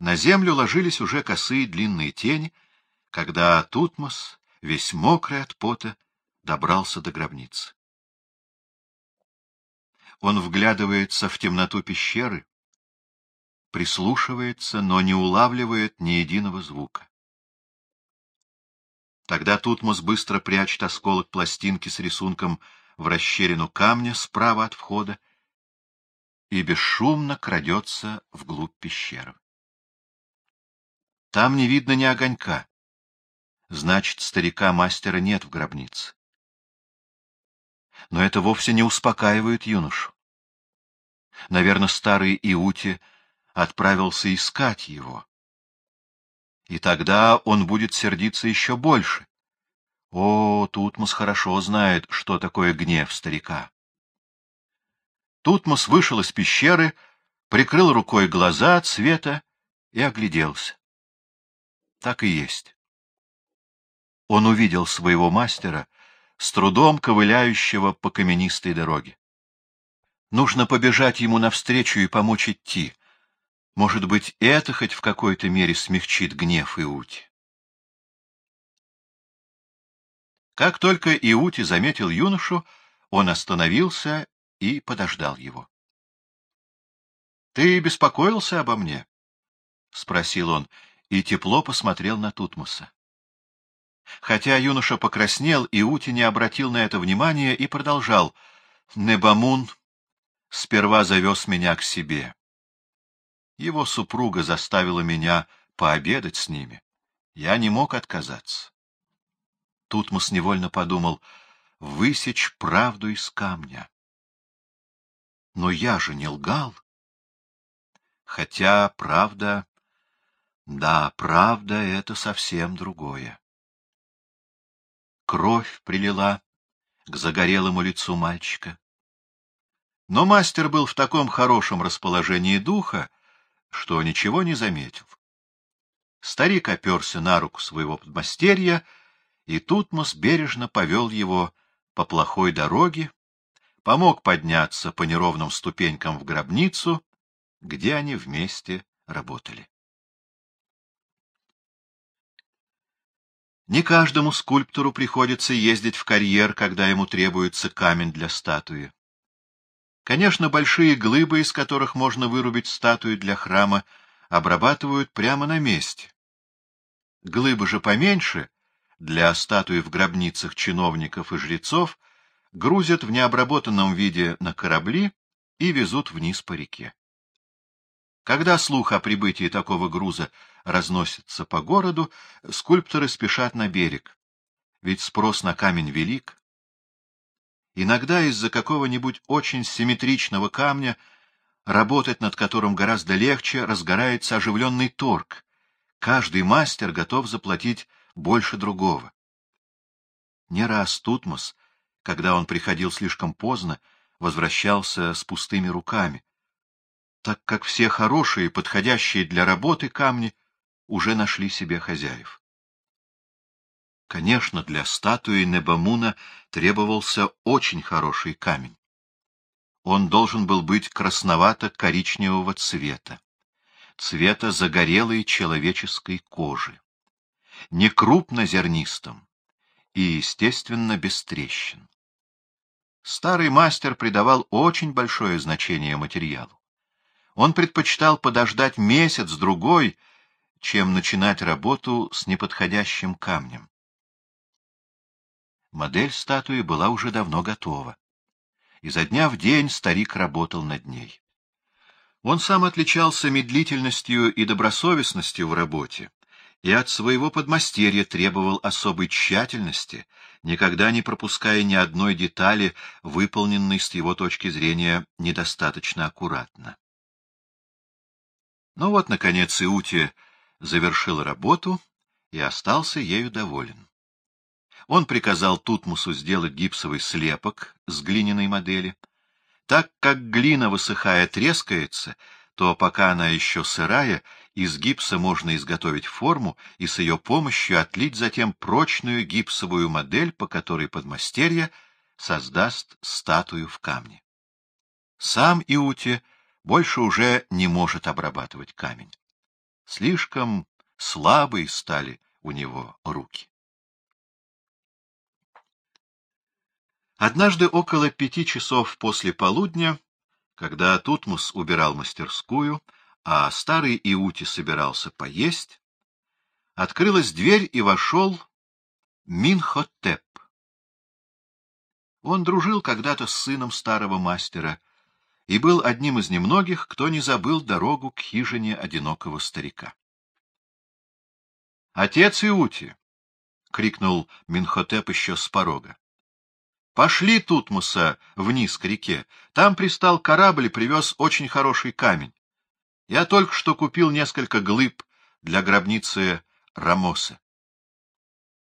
На землю ложились уже косые длинные тени, когда Тутмос, весь мокрый от пота, добрался до гробницы. Он вглядывается в темноту пещеры, прислушивается, но не улавливает ни единого звука. Тогда Тутмос быстро прячет осколок пластинки с рисунком в расщелину камня справа от входа и бесшумно крадется вглубь пещеры. Там не видно ни огонька. Значит, старика-мастера нет в гробнице. Но это вовсе не успокаивает юношу. Наверное, старый Иути отправился искать его. И тогда он будет сердиться еще больше. О, Тутмос хорошо знает, что такое гнев старика. Тутмос вышел из пещеры, прикрыл рукой глаза от света и огляделся. Так и есть. Он увидел своего мастера, с трудом ковыляющего по каменистой дороге. Нужно побежать ему навстречу и помочь идти. Может быть, это хоть в какой-то мере смягчит гнев Иути. Как только Иути заметил юношу, он остановился и подождал его. — Ты беспокоился обо мне? — спросил он и тепло посмотрел на Тутмоса. Хотя юноша покраснел, Иути не обратил на это внимания и продолжал. — Небамун сперва завез меня к себе. Его супруга заставила меня пообедать с ними. Я не мог отказаться. Тутмос невольно подумал, высечь правду из камня. Но я же не лгал. Хотя правда... Да, правда — это совсем другое. Кровь прилила к загорелому лицу мальчика. Но мастер был в таком хорошем расположении духа, что ничего не заметил. Старик оперся на руку своего подмастерья, и Тутмос бережно повел его по плохой дороге, помог подняться по неровным ступенькам в гробницу, где они вместе работали. Не каждому скульптору приходится ездить в карьер, когда ему требуется камень для статуи. Конечно, большие глыбы, из которых можно вырубить статую для храма, обрабатывают прямо на месте. Глыбы же поменьше, для статуи в гробницах чиновников и жрецов, грузят в необработанном виде на корабли и везут вниз по реке. Когда слух о прибытии такого груза разносится по городу, скульпторы спешат на берег, ведь спрос на камень велик. Иногда из-за какого-нибудь очень симметричного камня, работать над которым гораздо легче, разгорается оживленный торг. Каждый мастер готов заплатить больше другого. Не раз Тутмос, когда он приходил слишком поздно, возвращался с пустыми руками, так как все хорошие, подходящие для работы камни уже нашли себе хозяев. Конечно, для статуи Небамуна требовался очень хороший камень. Он должен был быть красновато-коричневого цвета, цвета загорелой человеческой кожи, не крупнозернистым и, естественно, без трещин. Старый мастер придавал очень большое значение материалу. Он предпочитал подождать месяц-другой, чем начинать работу с неподходящим камнем. Модель статуи была уже давно готова. Изо дня в день старик работал над ней. Он сам отличался медлительностью и добросовестностью в работе, и от своего подмастерья требовал особой тщательности, никогда не пропуская ни одной детали, выполненной с его точки зрения недостаточно аккуратно. Ну вот, наконец, Иути завершил работу и остался ею доволен. Он приказал Тутмусу сделать гипсовый слепок с глиняной модели. Так как глина, высыхая, трескается, то пока она еще сырая, из гипса можно изготовить форму и с ее помощью отлить затем прочную гипсовую модель, по которой подмастерье создаст статую в камне. Сам Иути больше уже не может обрабатывать камень. Слишком слабые стали у него руки. Однажды около пяти часов после полудня, когда Тутмус убирал мастерскую, а старый Иути собирался поесть, открылась дверь и вошел Минхотеп. Он дружил когда-то с сыном старого мастера и был одним из немногих, кто не забыл дорогу к хижине одинокого старика. — Отец Иути! — крикнул Минхотеп еще с порога. Пошли Тутмоса вниз к реке. Там пристал корабль и привез очень хороший камень. Я только что купил несколько глыб для гробницы Рамоса.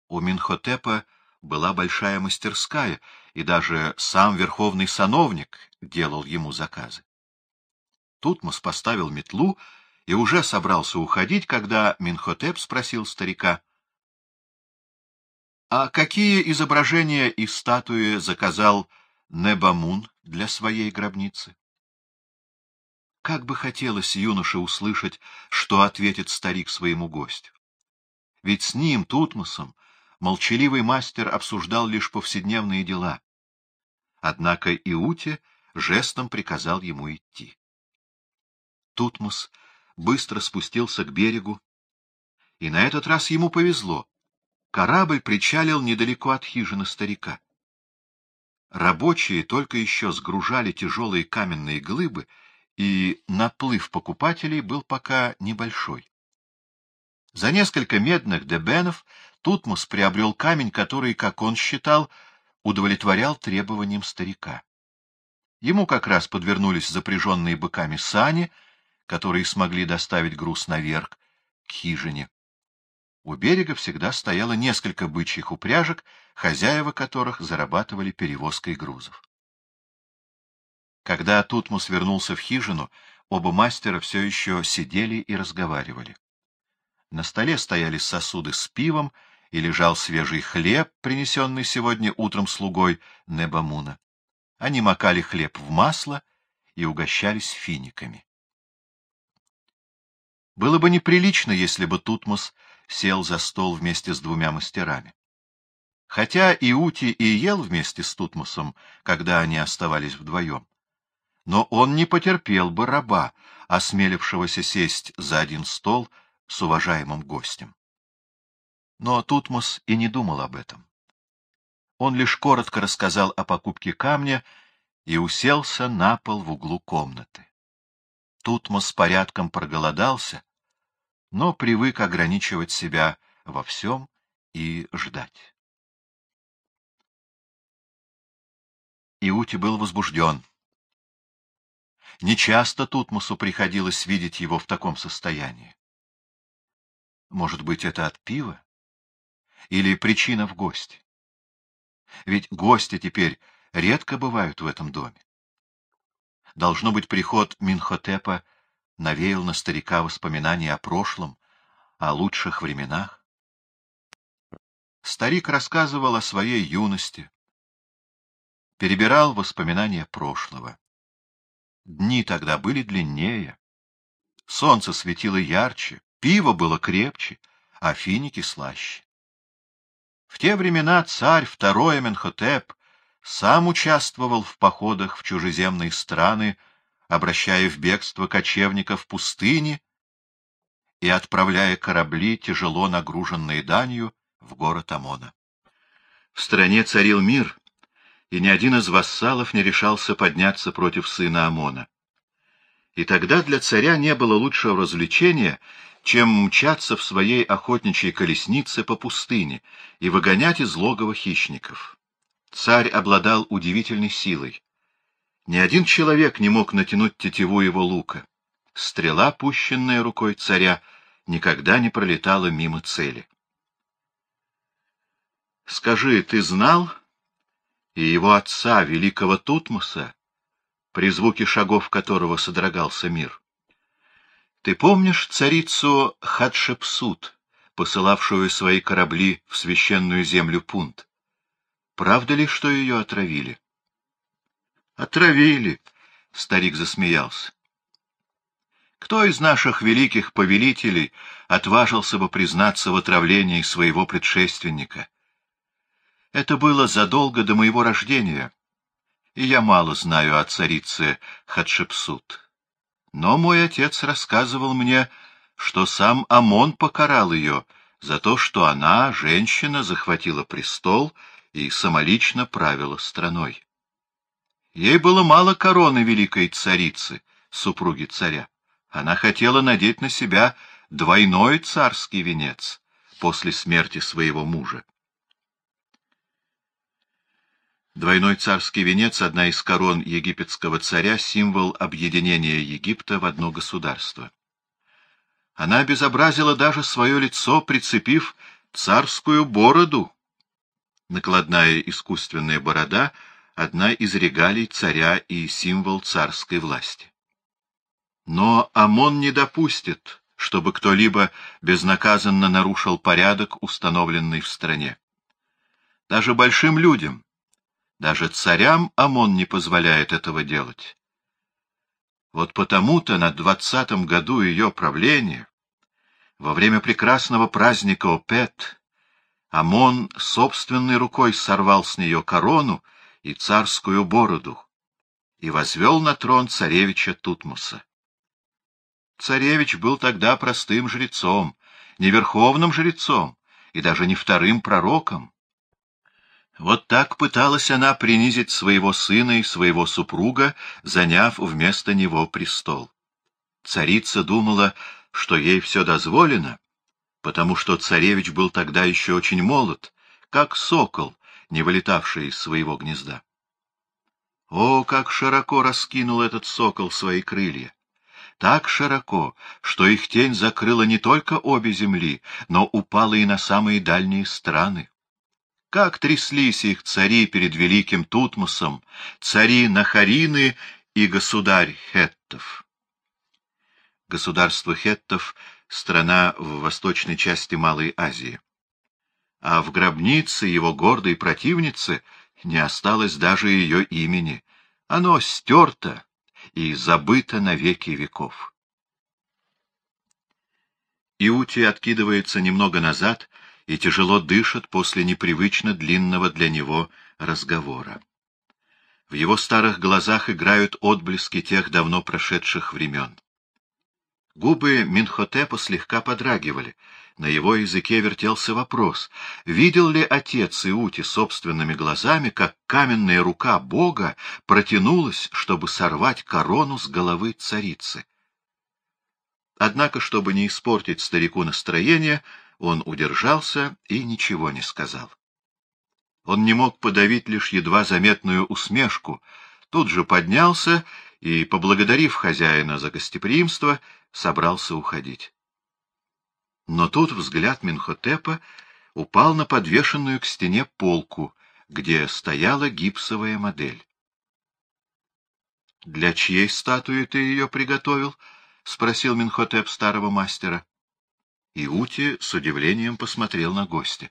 У Минхотепа была большая мастерская, и даже сам верховный сановник делал ему заказы. Тутмос поставил метлу и уже собрался уходить, когда Минхотеп спросил старика, а какие изображения и статуи заказал Небамун для своей гробницы? Как бы хотелось юноше услышать, что ответит старик своему гостю. Ведь с ним, Тутмосом, молчаливый мастер обсуждал лишь повседневные дела. Однако Иуте жестом приказал ему идти. Тутмос быстро спустился к берегу, и на этот раз ему повезло. Корабль причалил недалеко от хижины старика. Рабочие только еще сгружали тяжелые каменные глыбы, и наплыв покупателей был пока небольшой. За несколько медных дебенов Тутмос приобрел камень, который, как он считал, удовлетворял требованиям старика. Ему как раз подвернулись запряженные быками сани, которые смогли доставить груз наверх, к хижине. У берега всегда стояло несколько бычьих упряжек, хозяева которых зарабатывали перевозкой грузов. Когда Тутмус вернулся в хижину, оба мастера все еще сидели и разговаривали. На столе стояли сосуды с пивом, и лежал свежий хлеб, принесенный сегодня утром слугой Небамуна. Они макали хлеб в масло и угощались финиками. Было бы неприлично, если бы Тутмос сел за стол вместе с двумя мастерами. Хотя Иути и ел вместе с Тутмосом, когда они оставались вдвоем, но он не потерпел бы раба, осмелившегося сесть за один стол с уважаемым гостем. Но Тутмос и не думал об этом. Он лишь коротко рассказал о покупке камня и уселся на пол в углу комнаты. Тутмос порядком проголодался но привык ограничивать себя во всем и ждать. Иути был возбужден. Нечасто Тутмосу приходилось видеть его в таком состоянии. Может быть, это от пива? Или причина в гости? Ведь гости теперь редко бывают в этом доме. Должно быть, приход Минхотепа — навеял на старика воспоминания о прошлом, о лучших временах. Старик рассказывал о своей юности, перебирал воспоминания прошлого. Дни тогда были длиннее, солнце светило ярче, пиво было крепче, а финики слаще. В те времена царь второй Менхотеп сам участвовал в походах в чужеземные страны, обращая в бегство кочевников пустыни и отправляя корабли, тяжело нагруженные данью, в город Амона. В стране царил мир, и ни один из вассалов не решался подняться против сына Амона. И тогда для царя не было лучшего развлечения, чем мчаться в своей охотничьей колеснице по пустыне и выгонять из логова хищников. Царь обладал удивительной силой. Ни один человек не мог натянуть тетиву его лука. Стрела, пущенная рукой царя, никогда не пролетала мимо цели. Скажи, ты знал и его отца, великого Тутмоса, при звуке шагов которого содрогался мир? Ты помнишь царицу Хатшепсут, посылавшую свои корабли в священную землю Пунт? Правда ли, что ее отравили? Отравили, — старик засмеялся. Кто из наших великих повелителей отважился бы признаться в отравлении своего предшественника? Это было задолго до моего рождения, и я мало знаю о царице Хатшепсут. Но мой отец рассказывал мне, что сам Амон покарал ее за то, что она, женщина, захватила престол и самолично правила страной. Ей было мало короны великой царицы, супруги царя. Она хотела надеть на себя двойной царский венец после смерти своего мужа. Двойной царский венец — одна из корон египетского царя, символ объединения Египта в одно государство. Она обезобразила даже свое лицо, прицепив царскую бороду. Накладная искусственная борода — одна из регалий царя и символ царской власти. Но Амон не допустит, чтобы кто-либо безнаказанно нарушил порядок, установленный в стране. Даже большим людям, даже царям Амон не позволяет этого делать. Вот потому-то на двадцатом году ее правления, во время прекрасного праздника Опет, Амон собственной рукой сорвал с нее корону и царскую бороду и возвел на трон царевича Тутмоса. Царевич был тогда простым жрецом, не верховным жрецом и даже не вторым пророком. Вот так пыталась она принизить своего сына и своего супруга, заняв вместо него престол. Царица думала, что ей все дозволено, потому что царевич был тогда еще очень молод, как сокол, не вылетавший из своего гнезда. О, как широко раскинул этот сокол свои крылья! так широко, что их тень закрыла не только обе земли, но упала и на самые дальние страны. Как тряслись их цари перед великим Тутмосом, цари Нахарины и государь Хеттов. Государство Хеттов — страна в восточной части Малой Азии. А в гробнице его гордой противницы не осталось даже ее имени. Оно стерто, и забыто на веки веков. Иути откидывается немного назад и тяжело дышит после непривычно длинного для него разговора. В его старых глазах играют отблески тех давно прошедших времен. Губы Минхотепа слегка подрагивали. На его языке вертелся вопрос, видел ли отец Иути собственными глазами, как каменная рука Бога протянулась, чтобы сорвать корону с головы царицы. Однако, чтобы не испортить старику настроение, он удержался и ничего не сказал. Он не мог подавить лишь едва заметную усмешку, тут же поднялся и, поблагодарив хозяина за гостеприимство, собрался уходить. Но тут взгляд Минхотепа упал на подвешенную к стене полку, где стояла гипсовая модель. — Для чьей статуи ты ее приготовил? — спросил Минхотеп старого мастера. Иути с удивлением посмотрел на гостя.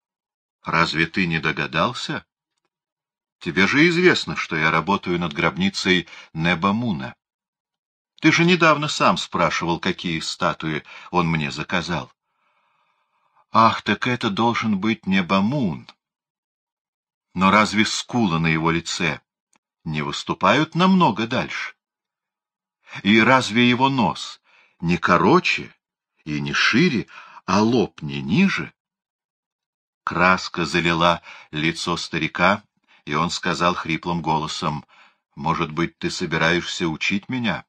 — Разве ты не догадался? Тебе же известно, что я работаю над гробницей Небамуна. Ты же недавно сам спрашивал, какие статуи он мне заказал. Ах, так это должен быть Небамун. Но разве скулы на его лице не выступают намного дальше? И разве его нос не короче и не шире, а лоб не ниже? Краска залила лицо старика, и он сказал хриплым голосом, «Может быть, ты собираешься учить меня?»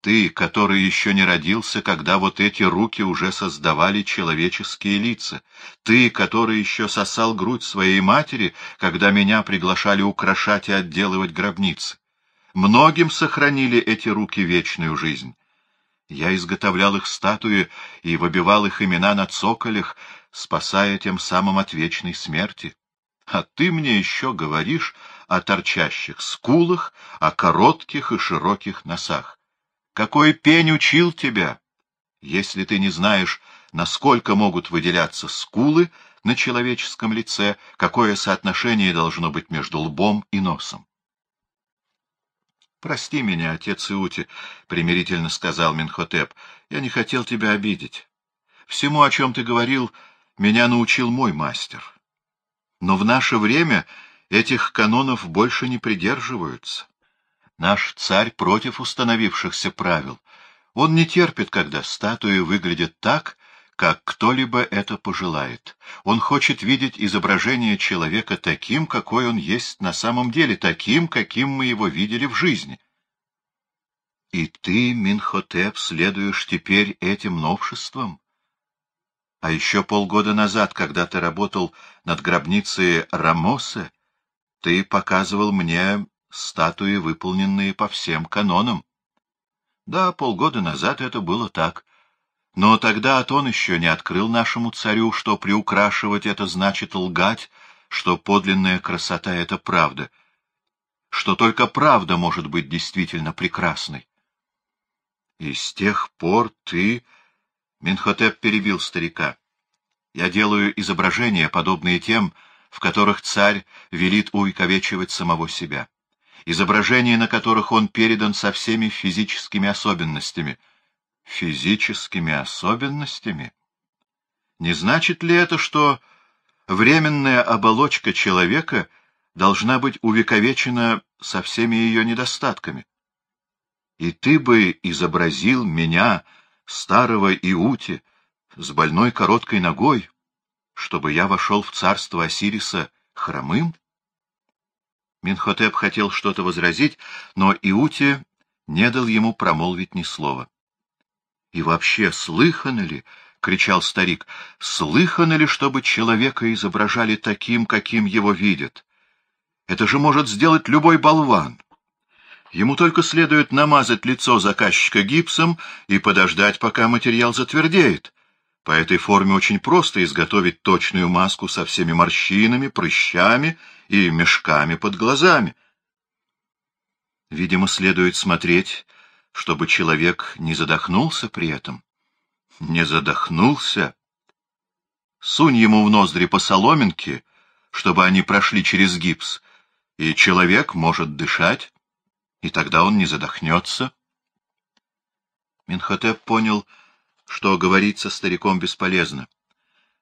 Ты, который еще не родился, когда вот эти руки уже создавали человеческие лица. Ты, который еще сосал грудь своей матери, когда меня приглашали украшать и отделывать гробницы. Многим сохранили эти руки вечную жизнь. Я изготовлял их статуи и выбивал их имена на цоколях, спасая тем самым от вечной смерти. А ты мне еще говоришь о торчащих скулах, о коротких и широких носах. Какой пень учил тебя? Если ты не знаешь, насколько могут выделяться скулы на человеческом лице, какое соотношение должно быть между лбом и носом. — Прости меня, отец Иути, — примирительно сказал Минхотеп. — Я не хотел тебя обидеть. Всему, о чем ты говорил, меня научил мой мастер. Но в наше время этих канонов больше не придерживаются. Наш царь против установившихся правил. Он не терпит, когда статуи выглядят так, как кто-либо это пожелает. Он хочет видеть изображение человека таким, какой он есть на самом деле, таким, каким мы его видели в жизни. И ты, Минхотеп, следуешь теперь этим новшествам? А еще полгода назад, когда ты работал над гробницей Рамоса, ты показывал мне статуи, выполненные по всем канонам. Да, полгода назад это было так. Но тогда Атон еще не открыл нашему царю, что приукрашивать это значит лгать, что подлинная красота — это правда, что только правда может быть действительно прекрасной. И с тех пор ты... Минхотеп перебил старика. Я делаю изображения, подобные тем, в которых царь велит увековечивать самого себя изображения на которых он передан со всеми физическими особенностями. Физическими особенностями? Не значит ли это, что временная оболочка человека должна быть увековечена со всеми ее недостатками? И ты бы изобразил меня, старого Иути, с больной короткой ногой, чтобы я вошел в царство Осириса хромым? Минхотеп хотел что-то возразить, но Иути не дал ему промолвить ни слова. — И вообще, слыхано ли, — кричал старик, — слыхано ли, чтобы человека изображали таким, каким его видят? Это же может сделать любой болван. Ему только следует намазать лицо заказчика гипсом и подождать, пока материал затвердеет. По этой форме очень просто изготовить точную маску со всеми морщинами, прыщами и мешками под глазами. Видимо, следует смотреть, чтобы человек не задохнулся при этом. Не задохнулся? Сунь ему в ноздри по соломинке, чтобы они прошли через гипс, и человек может дышать, и тогда он не задохнется. Минхотеп понял, что говорить со стариком бесполезно.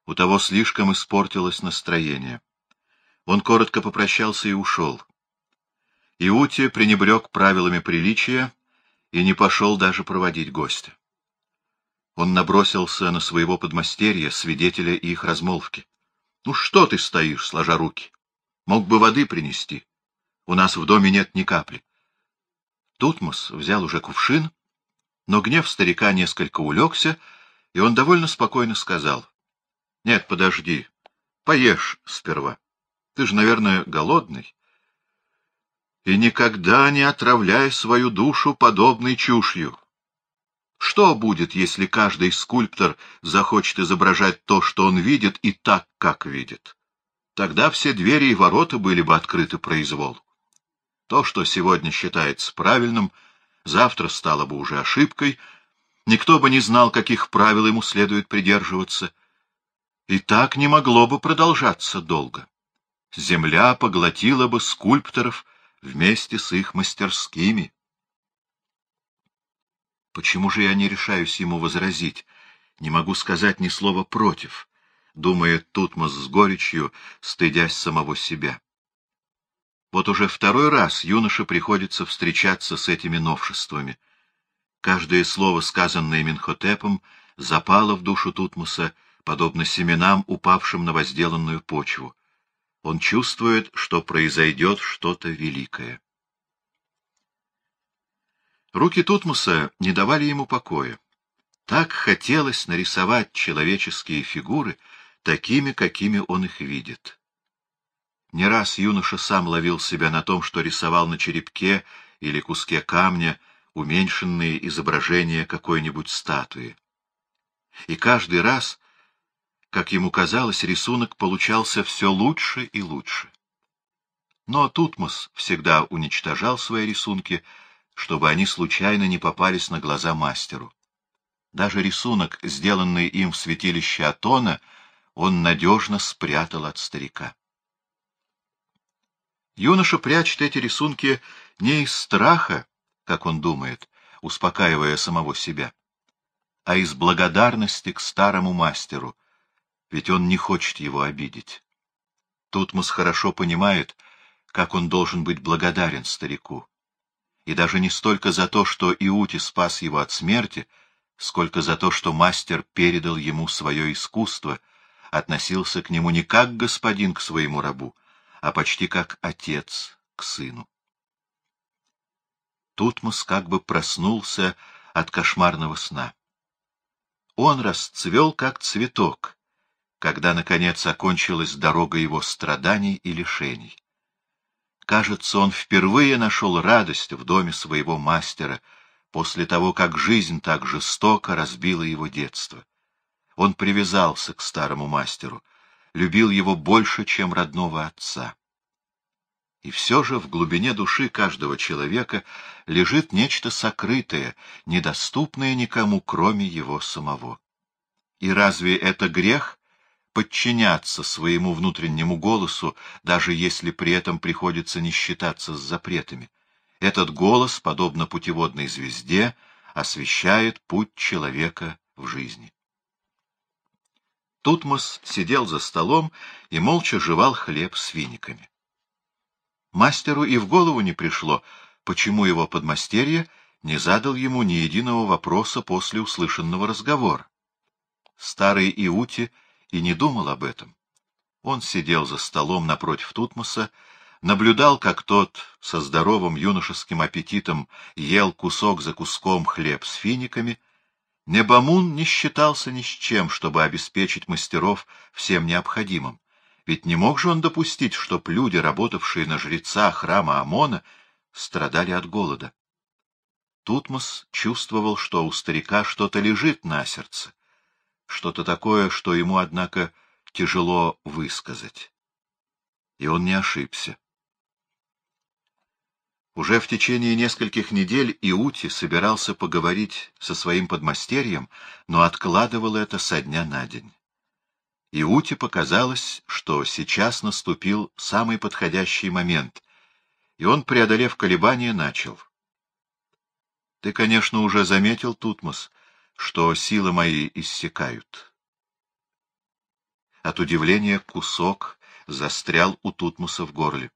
У того слишком испортилось настроение. Он коротко попрощался и ушел. Иути пренебрег правилами приличия и не пошел даже проводить гостя. Он набросился на своего подмастерья, свидетеля их размолвки. — Ну что ты стоишь, сложа руки? Мог бы воды принести. У нас в доме нет ни капли. Тутмос взял уже кувшин, но гнев старика несколько улегся, и он довольно спокойно сказал. — Нет, подожди, поешь сперва. Ты же, наверное, голодный. И никогда не отравляй свою душу подобной чушью. Что будет, если каждый скульптор захочет изображать то, что он видит, и так, как видит? Тогда все двери и ворота были бы открыты произволу. То, что сегодня считается правильным, завтра стало бы уже ошибкой, никто бы не знал, каких правил ему следует придерживаться. И так не могло бы продолжаться долго земля поглотила бы скульпторов вместе с их мастерскими. Почему же я не решаюсь ему возразить, не могу сказать ни слова против, думает Тутмос с горечью, стыдясь самого себя. Вот уже второй раз юноше приходится встречаться с этими новшествами. Каждое слово, сказанное Минхотепом, запало в душу Тутмоса, подобно семенам, упавшим на возделанную почву. Он чувствует, что произойдет что-то великое. Руки Тутмоса не давали ему покоя. Так хотелось нарисовать человеческие фигуры такими, какими он их видит. Не раз юноша сам ловил себя на том, что рисовал на черепке или куске камня уменьшенные изображения какой-нибудь статуи. И каждый раз как ему казалось, рисунок получался все лучше и лучше. Но Тутмос всегда уничтожал свои рисунки, чтобы они случайно не попались на глаза мастеру. Даже рисунок, сделанный им в святилище Атона, он надежно спрятал от старика. Юноша прячет эти рисунки не из страха, как он думает, успокаивая самого себя, а из благодарности к старому мастеру, ведь он не хочет его обидеть. Тутмос хорошо понимает, как он должен быть благодарен старику. И даже не столько за то, что Иути спас его от смерти, сколько за то, что мастер передал ему свое искусство, относился к нему не как господин к своему рабу, а почти как отец к сыну. Тутмос как бы проснулся от кошмарного сна. Он расцвел, как цветок, когда, наконец, окончилась дорога его страданий и лишений. Кажется, он впервые нашел радость в доме своего мастера после того, как жизнь так жестоко разбила его детство. Он привязался к старому мастеру, любил его больше, чем родного отца. И все же в глубине души каждого человека лежит нечто сокрытое, недоступное никому, кроме его самого. И разве это грех подчиняться своему внутреннему голосу, даже если при этом приходится не считаться с запретами. Этот голос, подобно путеводной звезде, освещает путь человека в жизни. Тутмос сидел за столом и молча жевал хлеб с финиками. Мастеру и в голову не пришло, почему его подмастерье не задал ему ни единого вопроса после услышанного разговора. Старый Иути — и не думал об этом. Он сидел за столом напротив Тутмоса, наблюдал, как тот со здоровым юношеским аппетитом ел кусок за куском хлеб с финиками. Небамун не считался ни с чем, чтобы обеспечить мастеров всем необходимым. Ведь не мог же он допустить, чтоб люди, работавшие на жреца храма Амона, страдали от голода. Тутмос чувствовал, что у старика что-то лежит на сердце, что-то такое, что ему, однако, тяжело высказать. И он не ошибся. Уже в течение нескольких недель Иути собирался поговорить со своим подмастерьем, но откладывал это со дня на день. Иути показалось, что сейчас наступил самый подходящий момент, и он, преодолев колебания, начал. — Ты, конечно, уже заметил, Тутмос, что силы мои иссякают. От удивления кусок застрял у Тутмуса в горле.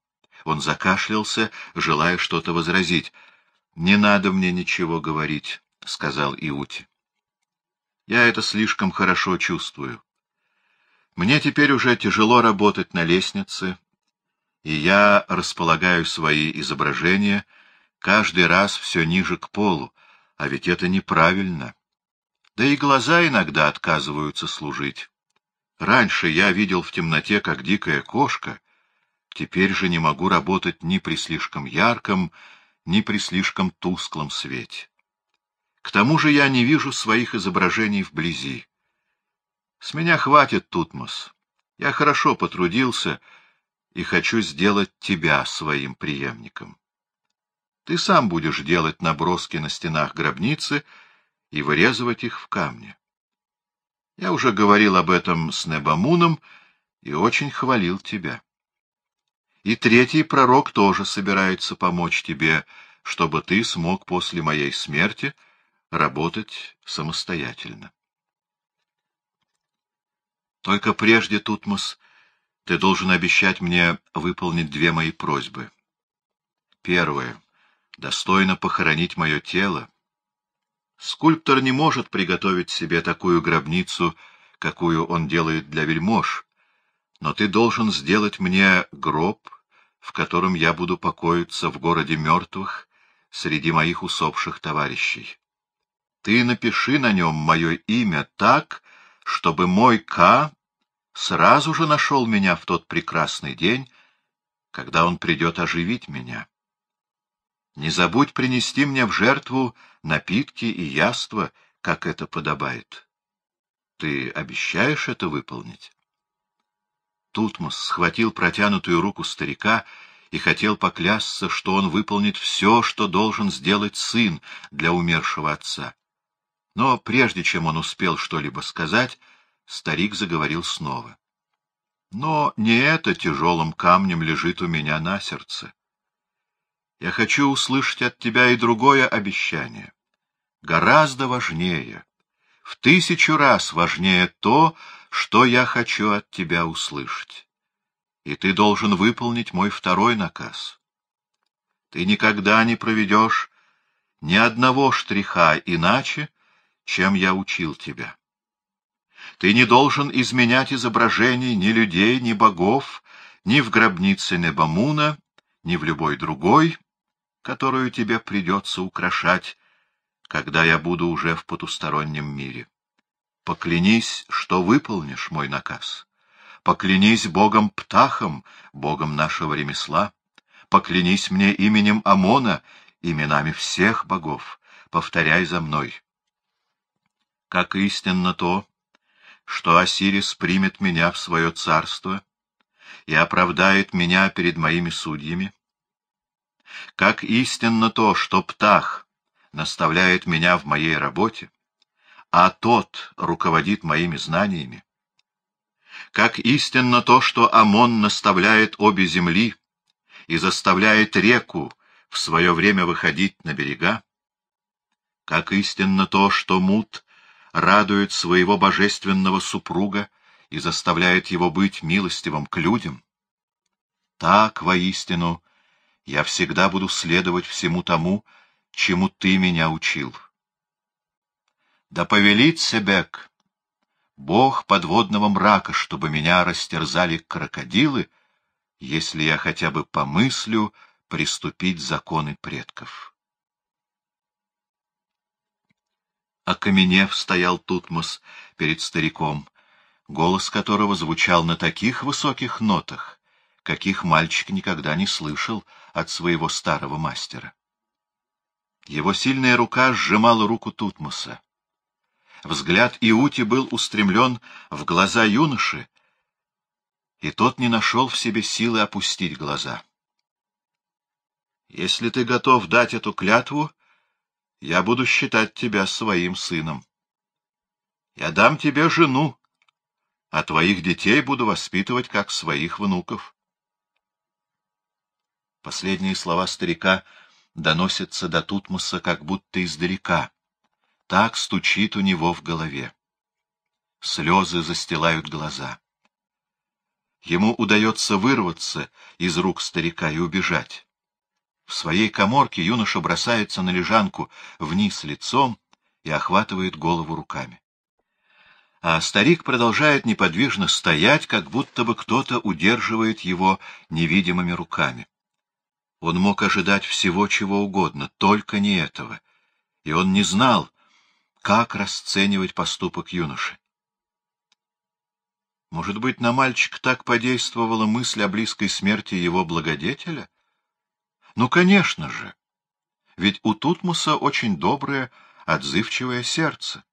Он закашлялся, желая что-то возразить. — Не надо мне ничего говорить, — сказал Иути. — Я это слишком хорошо чувствую. Мне теперь уже тяжело работать на лестнице, и я располагаю свои изображения каждый раз все ниже к полу, а ведь это неправильно. Да и глаза иногда отказываются служить. Раньше я видел в темноте, как дикая кошка, теперь же не могу работать ни при слишком ярком, ни при слишком тусклом свете. К тому же я не вижу своих изображений вблизи. С меня хватит, Тутмос. Я хорошо потрудился и хочу сделать тебя своим преемником. Ты сам будешь делать наброски на стенах гробницы — и вырезывать их в камне. Я уже говорил об этом с Небамуном и очень хвалил тебя. И третий пророк тоже собирается помочь тебе, чтобы ты смог после моей смерти работать самостоятельно. Только прежде, Тутмос, ты должен обещать мне выполнить две мои просьбы. Первое — достойно похоронить мое тело, Скульптор не может приготовить себе такую гробницу, какую он делает для вельмож, но ты должен сделать мне гроб, в котором я буду покоиться в городе мертвых среди моих усопших товарищей. Ты напиши на нем мое имя так, чтобы мой К сразу же нашел меня в тот прекрасный день, когда он придет оживить меня. Не забудь принести мне в жертву напитки и яства, как это подобает. Ты обещаешь это выполнить? Тутмос схватил протянутую руку старика и хотел поклясться, что он выполнит все, что должен сделать сын для умершего отца. Но прежде чем он успел что-либо сказать, старик заговорил снова. Но не это тяжелым камнем лежит у меня на сердце. Я хочу услышать от тебя и другое обещание, гораздо важнее, в тысячу раз важнее то, что я хочу от тебя услышать. И ты должен выполнить мой второй наказ. Ты никогда не проведешь ни одного штриха иначе, чем я учил тебя. Ты не должен изменять изображений ни людей, ни богов, ни в гробнице Небамуна, ни в любой другой, которую тебе придется украшать, когда я буду уже в потустороннем мире. Поклянись, что выполнишь мой наказ. Поклянись Богом Птахом, Богом нашего ремесла. Поклянись мне именем Амона, именами всех богов. Повторяй за мной. Как истинно то, что Осирис примет меня в свое царство и оправдает меня перед моими судьями? Как истинно то, что Птах наставляет меня в моей работе, а тот руководит моими знаниями? Как истинно то, что Амон наставляет обе земли и заставляет реку в свое время выходить на берега? Как истинно то, что Мут радует своего божественного супруга и заставляет его быть милостивым к людям, так, воистину, я всегда буду следовать всему тому, чему ты меня учил. Да повелит Себек, бог подводного мрака, чтобы меня растерзали крокодилы, если я хотя бы помыслю приступить законы предков. окаменев, стоял Тутмос перед стариком, голос которого звучал на таких высоких нотах, каких мальчик никогда не слышал от своего старого мастера. Его сильная рука сжимала руку Тутмоса. Взгляд Иути был устремлен в глаза юноши, и тот не нашел в себе силы опустить глаза. — Если ты готов дать эту клятву, я буду считать тебя своим сыном. Я дам тебе жену, а твоих детей буду воспитывать как своих внуков. Последние слова старика доносятся до Тутмоса как будто издалека. Так стучит у него в голове. Слезы застилают глаза. Ему удается вырваться из рук старика и убежать. В своей коморке юноша бросается на лежанку вниз лицом и охватывает голову руками. А старик продолжает неподвижно стоять, как будто бы кто-то удерживает его невидимыми руками. Он мог ожидать всего, чего угодно, только не этого. И он не знал, как расценивать поступок юноши. Может быть, на мальчика так подействовала мысль о близкой смерти его благодетеля? Ну, конечно же. Ведь у Тутмуса очень доброе, отзывчивое сердце.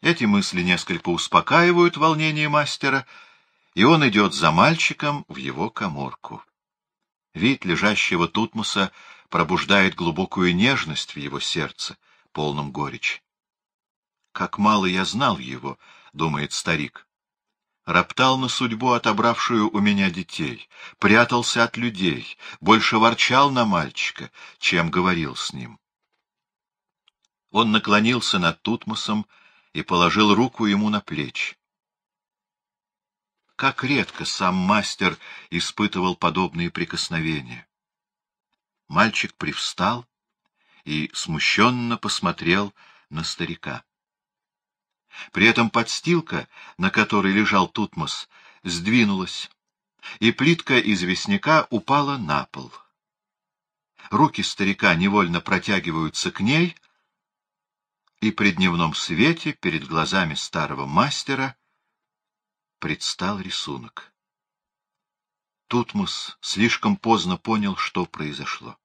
Эти мысли несколько успокаивают волнение мастера, и он идет за мальчиком в его коморку. Вид лежащего Тутмуса пробуждает глубокую нежность в его сердце, полном горечи. «Как мало я знал его», — думает старик роптал на судьбу, отобравшую у меня детей, прятался от людей, больше ворчал на мальчика, чем говорил с ним. Он наклонился над Тутмосом и положил руку ему на плечи. Как редко сам мастер испытывал подобные прикосновения. Мальчик привстал и смущенно посмотрел на старика. При этом подстилка, на которой лежал Тутмос, сдвинулась, и плитка известняка упала на пол. Руки старика невольно протягиваются к ней, и при дневном свете перед глазами старого мастера предстал рисунок. Тутмос слишком поздно понял, что произошло.